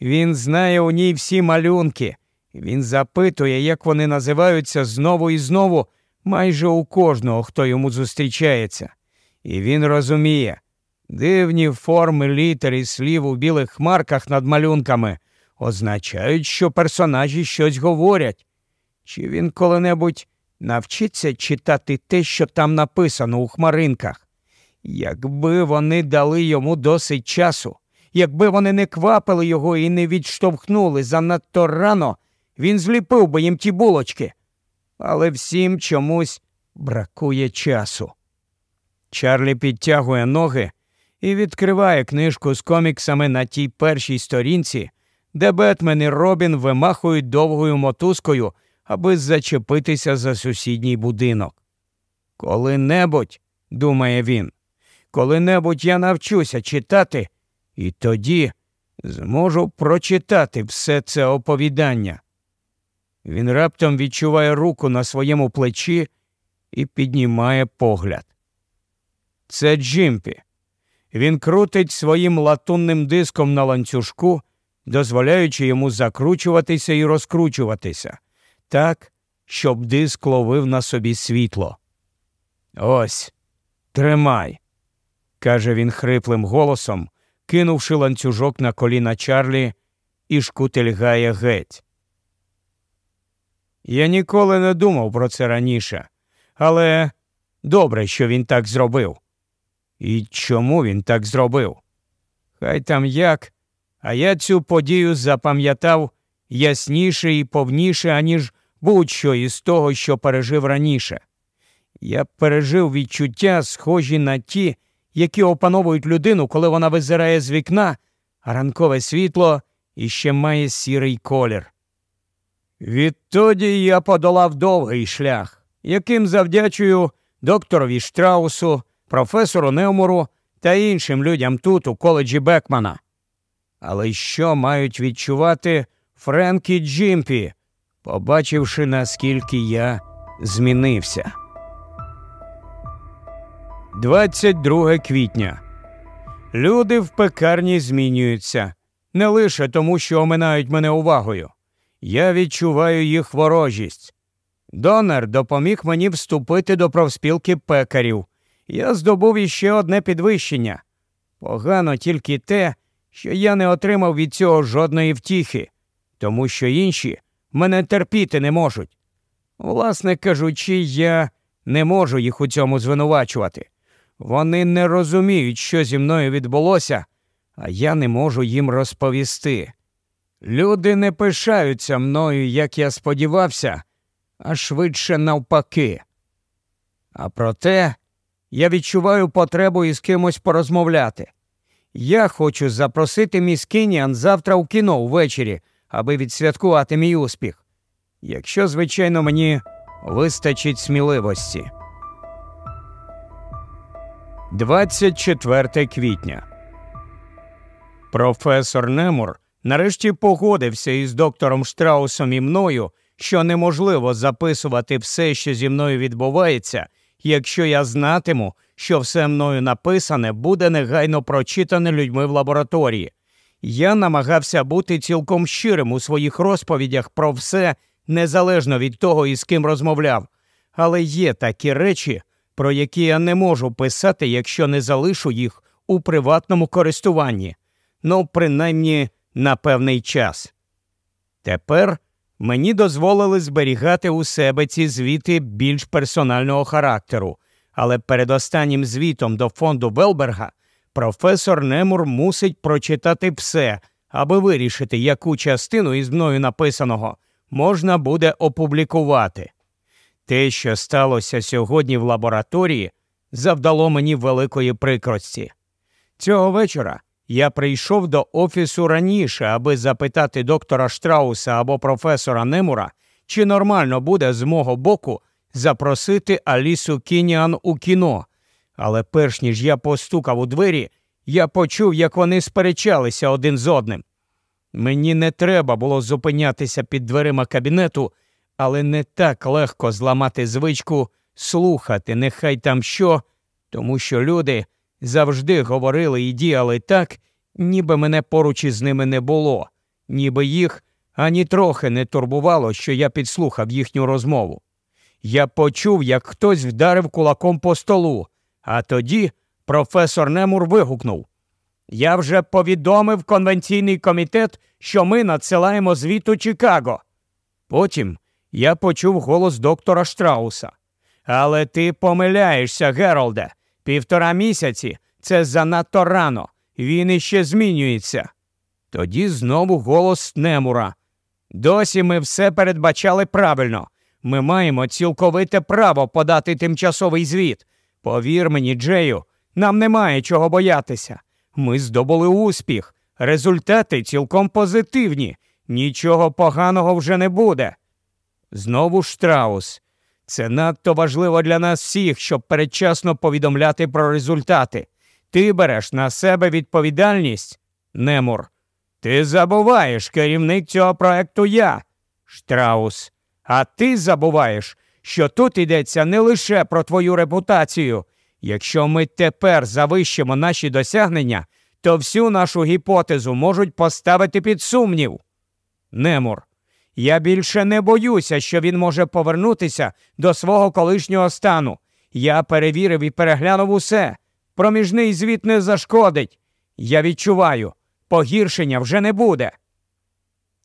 Він знає у ній всі малюнки. Він запитує, як вони називаються знову і знову, майже у кожного, хто йому зустрічається. І він розуміє, дивні форми літер і слів у білих хмарках над малюнками означають, що персонажі щось говорять. Чи він коли-небудь навчиться читати те, що там написано у хмаринках? Якби вони дали йому досить часу, якби вони не квапили його і не відштовхнули занадто рано, він зліпив би їм ті булочки. Але всім чомусь бракує часу. Чарлі підтягує ноги і відкриває книжку з коміксами на тій першій сторінці, де Бетмен і Робін вимахують довгою мотузкою, аби зачепитися за сусідній будинок. Коли-небудь, думає він, коли-небудь я навчуся читати, і тоді зможу прочитати все це оповідання. Він раптом відчуває руку на своєму плечі і піднімає погляд. Це Джимпі. Він крутить своїм латунним диском на ланцюжку, дозволяючи йому закручуватися і розкручуватися, так, щоб диск ловив на собі світло. Ось, тримай, каже він хриплим голосом, кинувши ланцюжок на коліна Чарлі і шкутильгає геть. Я ніколи не думав про це раніше, але добре, що він так зробив. І чому він так зробив? Хай там як, а я цю подію запам'ятав ясніше і повніше, аніж будь-що із того, що пережив раніше. Я пережив відчуття, схожі на ті, які опановують людину, коли вона визирає з вікна, а ранкове світло іще має сірий колір. Відтоді я подолав довгий шлях, яким завдячую докторові Штраусу, професору Неумору та іншим людям тут, у коледжі Бекмана. Але що мають відчувати Френк і Джимпі, побачивши, наскільки я змінився? 22 квітня. Люди в пекарні змінюються не лише тому, що оминають мене увагою. Я відчуваю їх ворожість. Донор допоміг мені вступити до профспілки пекарів. Я здобув іще одне підвищення. Погано тільки те, що я не отримав від цього жодної втіхи, тому що інші мене терпіти не можуть. Власне кажучи, я не можу їх у цьому звинувачувати. Вони не розуміють, що зі мною відбулося, а я не можу їм розповісти. Люди не пишаються мною, як я сподівався, а швидше навпаки. А проте я відчуваю потребу із кимось порозмовляти. Я хочу запросити міс Кініан завтра в кіно ввечері, аби відсвяткувати мій успіх. Якщо, звичайно, мені вистачить сміливості. 24 квітня. Професор Немур нарешті погодився із доктором Штраусом і мною, що неможливо записувати все, що зі мною відбувається, якщо я знатиму, що все мною написане буде негайно прочитане людьми в лабораторії. Я намагався бути цілком щирим у своїх розповідях про все, незалежно від того, із ким розмовляв. Але є такі речі, про які я не можу писати, якщо не залишу їх у приватному користуванні, ну, принаймні на певний час. Тепер мені дозволили зберігати у себе ці звіти більш персонального характеру, але перед останнім звітом до фонду Велберга професор Немур мусить прочитати все, аби вирішити, яку частину із мною написаного можна буде опублікувати. Те, що сталося сьогодні в лабораторії, завдало мені великої прикрості. Цього вечора я прийшов до офісу раніше, аби запитати доктора Штрауса або професора Немура, чи нормально буде з мого боку запросити Алісу Кініан у кіно. Але перш ніж я постукав у двері, я почув, як вони сперечалися один з одним. Мені не треба було зупинятися під дверима кабінету, але не так легко зламати звичку слухати, нехай там що, тому що люди завжди говорили і діяли так, ніби мене поруч із ними не було, ніби їх ані трохи не турбувало, що я підслухав їхню розмову. Я почув, як хтось вдарив кулаком по столу, а тоді професор Немур вигукнув Я вже повідомив конвенційний комітет, що ми надсилаємо звіту Чикаго. Потім я почув голос доктора Штрауса. Але ти помиляєшся, Геролде. Півтора місяці це занадто рано, він іще змінюється. Тоді знову голос Немура. Досі ми все передбачали правильно. Ми маємо цілковите право подати тимчасовий звіт. Повір мені, Джею, нам немає чого боятися. Ми здобули успіх, результати цілком позитивні, нічого поганого вже не буде. Знову Штраус. Це надто важливо для нас всіх, щоб передчасно повідомляти про результати. Ти береш на себе відповідальність, Немур. Ти забуваєш, керівник цього проекту я, Штраус. А ти забуваєш, що тут йдеться не лише про твою репутацію. Якщо ми тепер завищимо наші досягнення, то всю нашу гіпотезу можуть поставити під сумнів. Немур. Я більше не боюся, що він може повернутися до свого колишнього стану. Я перевірив і переглянув усе. Проміжний звіт не зашкодить. Я відчуваю, погіршення вже не буде.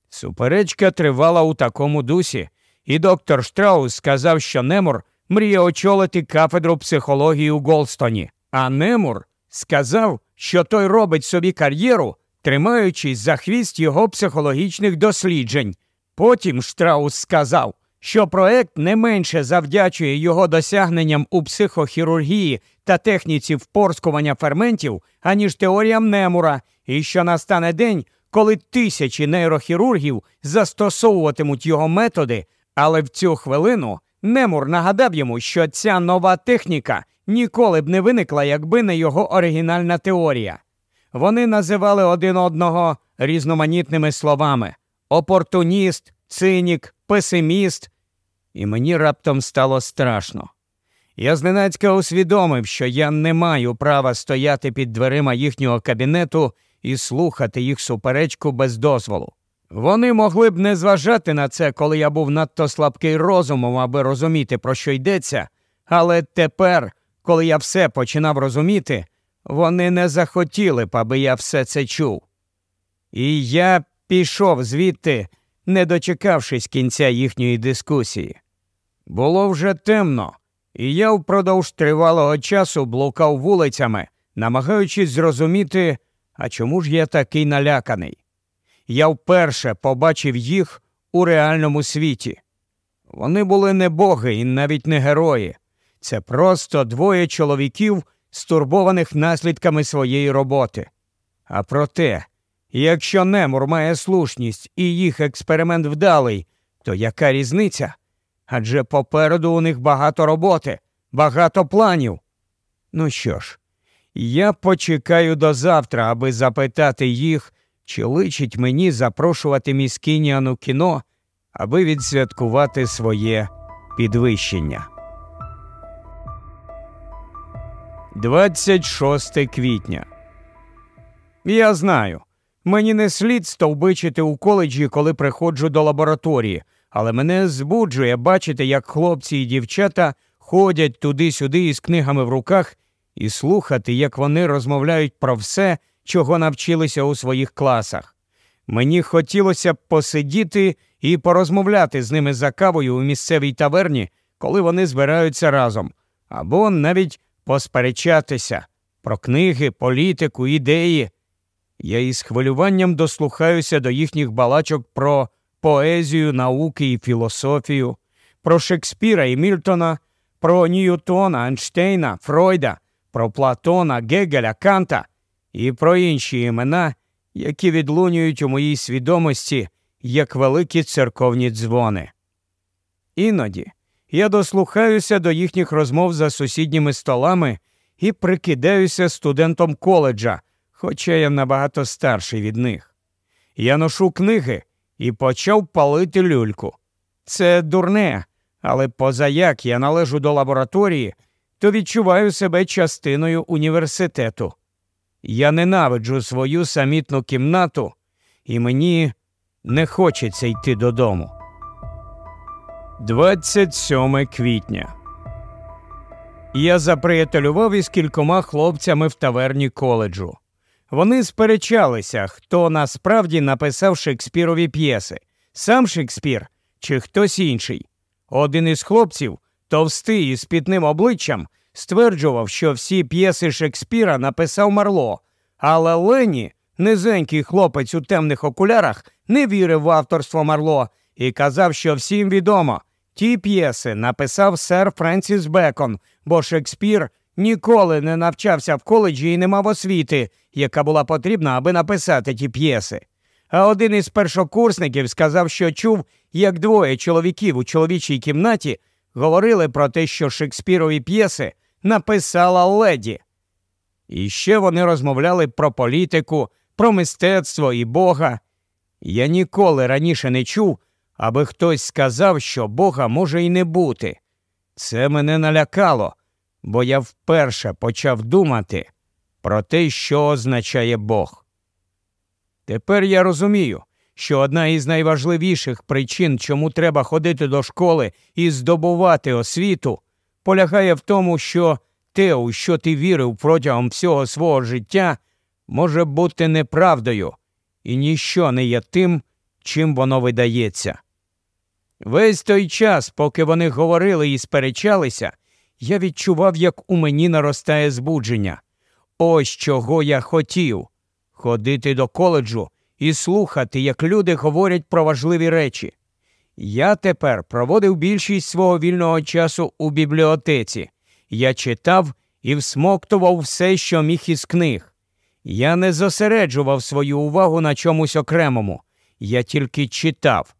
Суперечка тривала у такому дусі, і доктор Штраус сказав, що Немур мріє очолити кафедру психології у Голстоні, а Немур сказав, що той робить собі кар'єру, тримаючись за хвіст його психологічних досліджень. Потім Штраус сказав, що проект не менше завдячує його досягненням у психохірургії та техніці впорскування ферментів, аніж теоріям Немура, і що настане день, коли тисячі нейрохірургів застосовуватимуть його методи, але в цю хвилину Немур нагадав йому, що ця нова техніка ніколи б не виникла, якби не його оригінальна теорія. Вони називали один одного різноманітними словами опортуніст, цинік, песиміст, і мені раптом стало страшно. Я зненацька усвідомив, що я не маю права стояти під дверима їхнього кабінету і слухати їх суперечку без дозволу. Вони могли б не зважати на це, коли я був надто слабкий розумом, аби розуміти, про що йдеться, але тепер, коли я все починав розуміти, вони не захотіли б, аби я все це чув. І я пішов звідти, не дочекавшись кінця їхньої дискусії. Було вже темно, і я впродовж тривалого часу блукав вулицями, намагаючись зрозуміти, а чому ж я такий наляканий. Я вперше побачив їх у реальному світі. Вони були не боги і навіть не герої. Це просто двоє чоловіків, стурбованих наслідками своєї роботи. А проте, якщо Немур має слушність і їх експеримент вдалий, то яка різниця? Адже попереду у них багато роботи, багато планів. Ну що ж, я почекаю до завтра, аби запитати їх, чи личить мені запрошувати міс Кініан у кіно, аби відсвяткувати своє підвищення. 26 квітня. Я знаю. Мені не слід стовбичити у коледжі, коли приходжу до лабораторії, але мене збуджує бачити, як хлопці і дівчата ходять туди-сюди із книгами в руках і слухати, як вони розмовляють про все, чого навчилися у своїх класах. Мені хотілося б посидіти і порозмовляти з ними за кавою у місцевій таверні, коли вони збираються разом, або навіть посперечатися про книги, політику, ідеї. Я із хвилюванням дослухаюся до їхніх балачок про поезію, науки і філософію, про Шекспіра і Мільтона, про Ньютона, Ейнштейна, Фройда, про Платона, Гегеля, Канта і про інші імена, які відлунюють у моїй свідомості як великі церковні дзвони. Іноді я дослухаюся до їхніх розмов за сусідніми столами і прикидаюся студентом коледжа, хоча я набагато старший від них. Я ношу книги і почав палити люльку. Це дурне, але позаяк я належу до лабораторії, то відчуваю себе частиною університету. Я ненавиджу свою самітну кімнату, і мені не хочеться йти додому. 27 квітня. Я заприятелював із кількома хлопцями в таверні коледжу. Вони сперечалися, хто насправді написав Шекспірові п'єси, сам Шекспір чи хтось інший. Один із хлопців, товстий із спітним обличчям, стверджував, що всі п'єси Шекспіра написав Марло, але Лені, низенький хлопець у темних окулярах, не вірив в авторство Марло і казав, що всім відомо. Ті п'єси написав сер Френсіс Бекон, бо Шекспір ніколи не навчався в коледжі і не мав освіти, яка була потрібна, аби написати ті п'єси. А один із першокурсників сказав, що чув, як двоє чоловіків у чоловічій кімнаті говорили про те, що Шекспірові п'єси написала леді. І ще вони розмовляли про політику, про мистецтво і Бога. Я ніколи раніше не чув, аби хтось сказав, що Бога може й не бути. Це мене налякало, бо я вперше почав думати про те, що означає Бог. Тепер я розумію, що одна із найважливіших причин, чому треба ходити до школи і здобувати освіту, полягає в тому, що те, у що ти вірив протягом всього свого життя, може бути неправдою, і ніщо не є тим, чим воно видається. Весь той час, поки вони говорили і сперечалися, я відчував, як у мені наростає збудження. Ось чого я хотів ходити до коледжу і слухати, як люди говорять про важливі речі. Я тепер проводив більшість свого вільного часу у бібліотеці. Я читав і всмоктував все, що міг із книг. Я не зосереджував свою увагу на чомусь окремому. Я тільки читав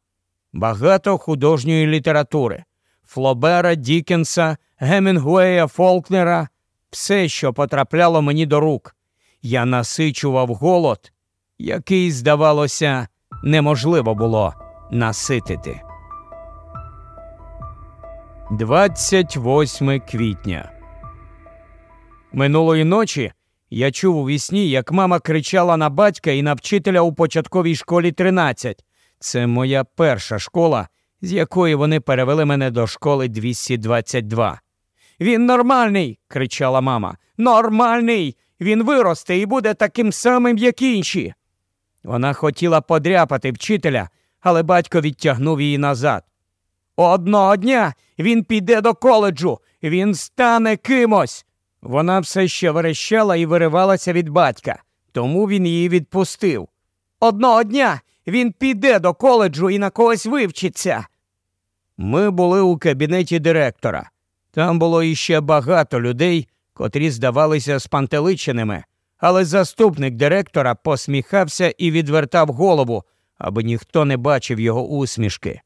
багато художньої літератури Флобера, Дікенса, Гемінгуея, Фолкнера, все, що потрапляло мені до рук. Я насичував голод, який, здавалося, неможливо було наситити. 28 квітня. Минулої ночі я чув у вісні, як мама кричала на батька і на вчителя у початковій школі 13. Це моя перша школа, з якої вони перевели мене до школи 222. Він нормальний, кричала мама. Нормальний. Він виросте і буде таким самим, як інші. Вона хотіла подряпати вчителя, але батько відтягнув її назад. Одного дня він піде до коледжу, він стане кимось. Вона все ще верещала і виривалася від батька, тому він її відпустив. Одного дня він піде до коледжу і на когось вивчиться. Ми були у кабінеті директора. Там було іще багато людей, котрі здавалися спантеличеними, але заступник директора посміхався і відвертав голову, аби ніхто не бачив його усмішки.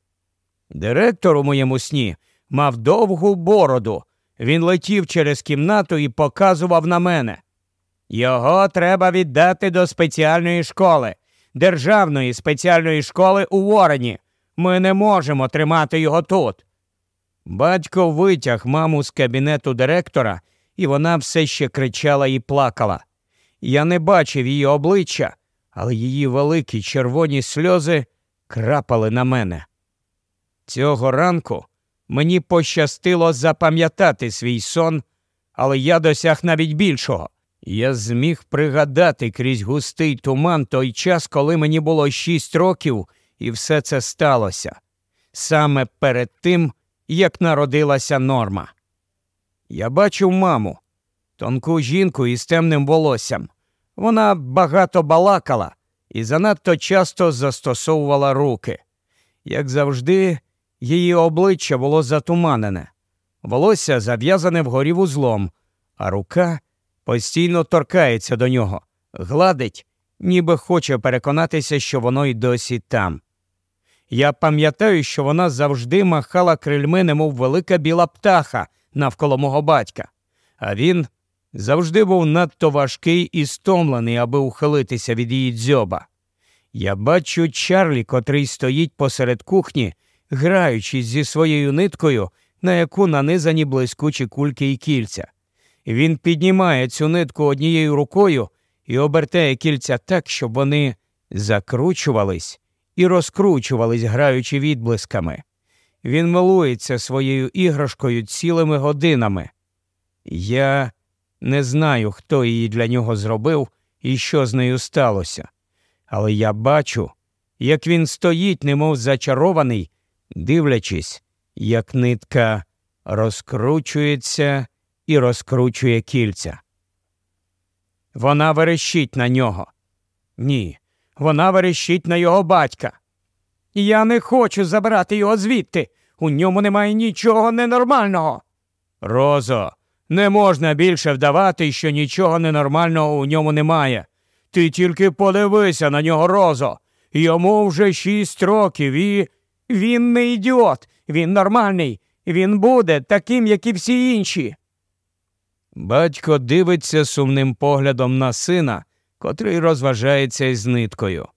Директор у моєму сні мав довгу бороду. Він летів через кімнату і показував на мене. Його треба віддати до спеціальної школи, державної спеціальної школи у Ворені. Ми не можемо тримати його тут. Батько витяг маму з кабінету директора, і вона все ще кричала і плакала. Я не бачив її обличчя, але її великі червоні сльози крапали на мене. Цього ранку мені пощастило запам'ятати свій сон, але я досяг навіть більшого. Я зміг пригадати крізь густий туман той час, коли мені було шість років, і все це сталося саме перед тим, як народилася норма. Я бачив маму, тонку жінку із темним волоссям. Вона багато балакала і занадто часто застосовувала руки. Як завжди, її обличчя було затуманене, волосся зав'язане вгорі вузлом, а рука постійно торкається до нього, гладить, ніби хоче переконатися, що воно й досі там. Я пам'ятаю, що вона завжди махала крильми, немов велика біла птаха навколо мого батька, а він завжди був надто важкий і стомлений, аби ухилитися від її дзьоба. Я бачу Чарлі, котрий стоїть посеред кухні, граючись зі своєю ниткою, на яку нанизані блискучі кульки і кільця. Він піднімає цю нитку однією рукою і обертає кільця так, щоб вони закручувались і розкручувались, граючи відблисками. Він милується своєю іграшкою цілими годинами. Я не знаю, хто її для нього зробив і що з нею сталося, але я бачу, як він стоїть, немов зачарований, дивлячись, як нитка розкручується і розкручує кільця. Вона верещить на нього. Ні, вона верещить на його батька. Я не хочу забирати його звідти. У ньому немає нічого ненормального. Розо, не можна більше вдавати, що нічого ненормального у ньому немає. Ти тільки подивися на нього, Розо. Йому вже шість років і. Він не ідіот, він нормальний, він буде таким, як і всі інші. Батько дивиться сумним поглядом на сина, котрий розважається із ниткою.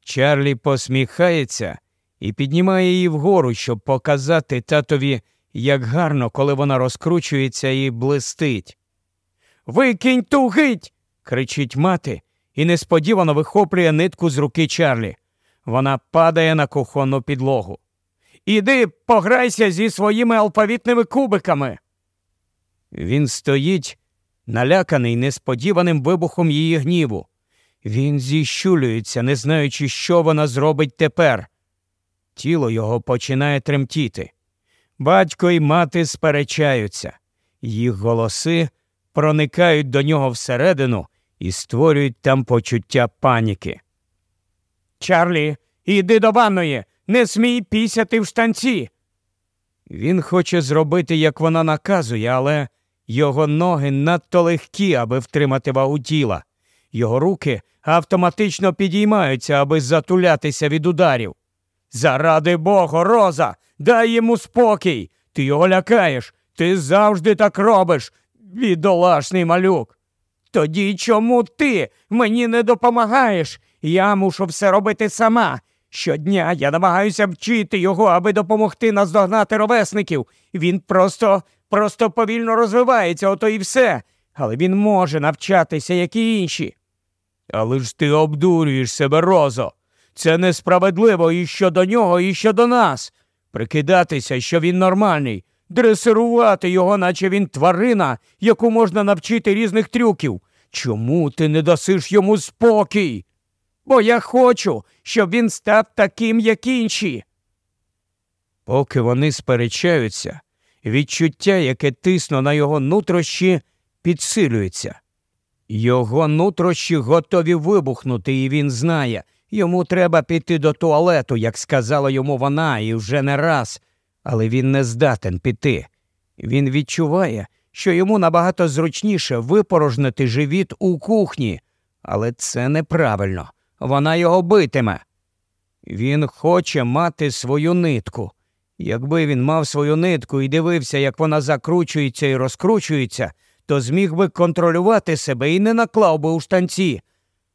Чарлі посміхається і піднімає її вгору, щоб показати татові, як гарно, коли вона розкручується і блистить. Викинь ту гить. кричить мати і несподівано вихоплює нитку з руки Чарлі. Вона падає на кухонну підлогу. Іди пограйся зі своїми алфавітними кубиками. Він стоїть, наляканий несподіваним вибухом її гніву. Він зіщулюється, не знаючи, що вона зробить тепер. Тіло його починає тремтіти. Батько і мати сперечаються, їх голоси проникають до нього всередину і створюють там почуття паніки. Чарлі, іди до ванної, не смій пісяти в штанці. Він хоче зробити, як вона наказує, але його ноги надто легкі, аби втримати вагу тіла. Його руки автоматично підіймаються, аби затулятися від ударів. Заради Бога, Роза, дай йому спокій. Ти його лякаєш. Ти завжди так робиш, бідолашний малюк. Тоді чому ти мені не допомагаєш? Я мушу все робити сама. Щодня я намагаюся вчити його, аби допомогти наздогнати ровесників. Він просто, просто повільно розвивається, ото і все. Але він може навчатися, як і інші. Але ж ти обдурюєш себе, Розо. Це несправедливо і щодо нього, і щодо нас. Прикидатися, що він нормальний, дресирувати його, наче він тварина, яку можна навчити різних трюків. Чому ти не дасиш йому спокій? Бо я хочу, щоб він став таким, як інші. Поки вони сперечаються, відчуття, яке тисно на його нутрощі, підсилюється. Його нутрощі готові вибухнути, і він знає, йому треба піти до туалету, як сказала йому вона, і вже не раз, але він не здатен піти. Він відчуває, що йому набагато зручніше випорожнити живіт у кухні, але це неправильно. Вона його битиме. Він хоче мати свою нитку. Якби він мав свою нитку і дивився, як вона закручується і розкручується, то зміг би контролювати себе і не наклав би у штанці.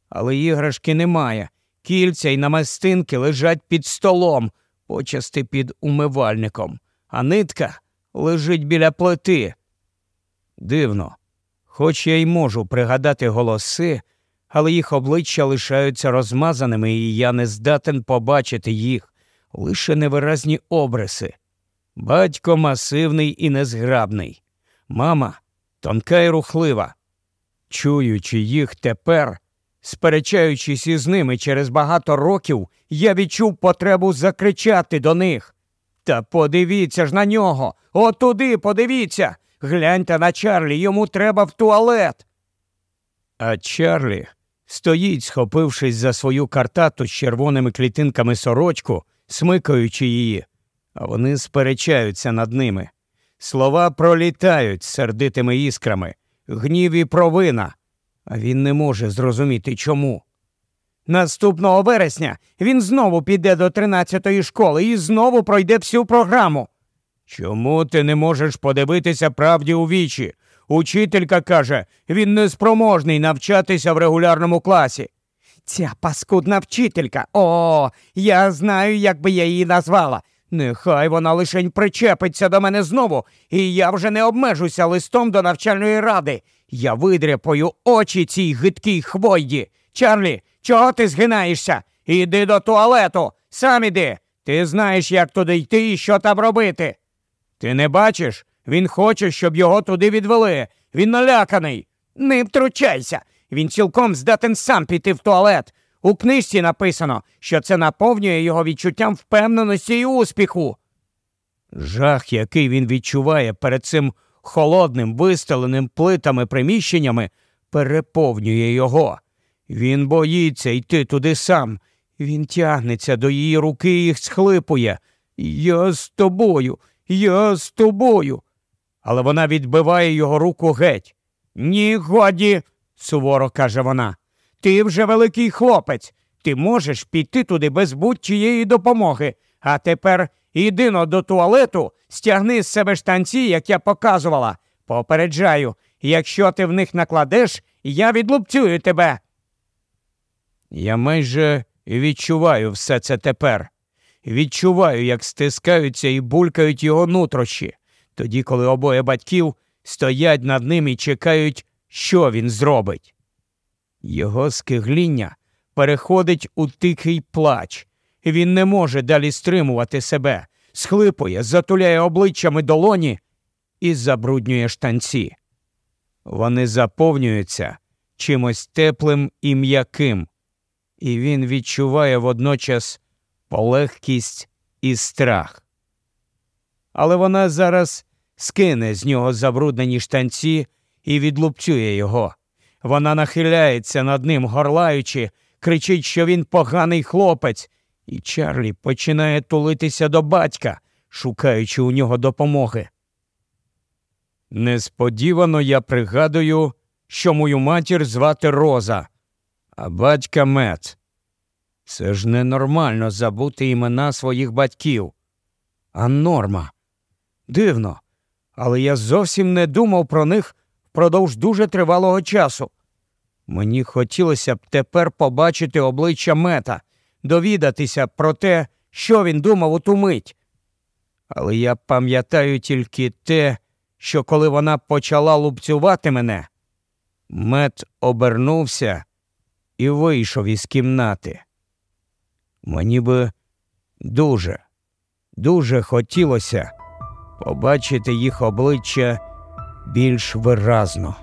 Але іграшки немає. Кільця й намастинки лежать під столом, почасти під умивальником, а нитка лежить біля плити. Дивно, хоч я й можу пригадати голоси, але їх обличчя лишаються розмазаними, і я не здатен побачити їх, лише невиразні обриси. Батько масивний і незграбний, мама тонка і рухлива. Чуючи їх тепер, сперечаючись із ними через багато років, я відчув потребу закричати до них. Та подивіться ж на нього, отуди подивіться. Гляньте на Чарлі, йому треба в туалет. А Чарлі стоїть, схопившись за свою картату з червоними клітинками сорочку, смикаючи її, а вони сперечаються над ними. Слова пролітають сердитими іскрами, гнів і провина, а він не може зрозуміти чому. Наступного вересня він знову піде до 13-ї школи і знову пройде всю програму. Чому ти не можеш подивитися правді у вічі? Учителька каже, він неспроможний навчатися в регулярному класі. Ця паскудна вчителька. О, я знаю, як би я її назвала. Нехай вона лишень причепиться до мене знову, і я вже не обмежуся листом до навчальної ради. Я видряпаю очі цій гидкій хвойді. Чарлі, чого ти згинаєшся? Іди до туалету, сам іди. Ти знаєш, як туди йти і що там робити. Ти не бачиш? Він хоче, щоб його туди відвели. Він наляканий. Не втручайся. Він цілком здатен сам піти в туалет. У книжці написано, що це наповнює його відчуттям впевненості і успіху. Жах, який він відчуває перед цим холодним, вистеленим плитами приміщеннями, переповнює його. Він боїться йти туди сам. Він тягнеться до її руки і схлипує. Я з тобою, я з тобою. Але вона відбиває його руку геть. Ні, годі, суворо каже вона. Ти вже великий хлопець. Ти можеш піти туди без будь-чиєї допомоги. А тепер іди но до туалету, стягни з себе штанці, як я показувала. Попереджаю, якщо ти в них накладеш, я відлупцюю тебе. Я майже відчуваю все це тепер. Відчуваю, як стискаються і булькають його нутрощі, тоді, коли обоє батьків стоять над ним і чекають, що він зробить. Його скигління переходить у тихий плач. Він не може далі стримувати себе, схлипує, затуляє обличчями долоні і забруднює штанці. Вони заповнюються чимось теплим і м'яким, і він відчуває водночас полегкість і страх. Але вона зараз скине з нього забруднені штанці і відлупцює його. Вона нахиляється над ним, горлаючи, кричить, що він поганий хлопець, і Чарлі починає тулитися до батька, шукаючи у нього допомоги. Несподівано я пригадую, що мою матір звати Роза, а батька Мет. Це ж ненормально забути імена своїх батьків. А норма. Дивно, але я зовсім не думав про них впродовж дуже тривалого часу. Мені хотілося б тепер побачити обличчя мета, довідатися про те, що він думав у ту мить. Але я пам'ятаю тільки те, що коли вона почала лупцювати мене, мет обернувся і вийшов із кімнати. Мені би дуже, дуже хотілося побачити їх обличчя більш виразно.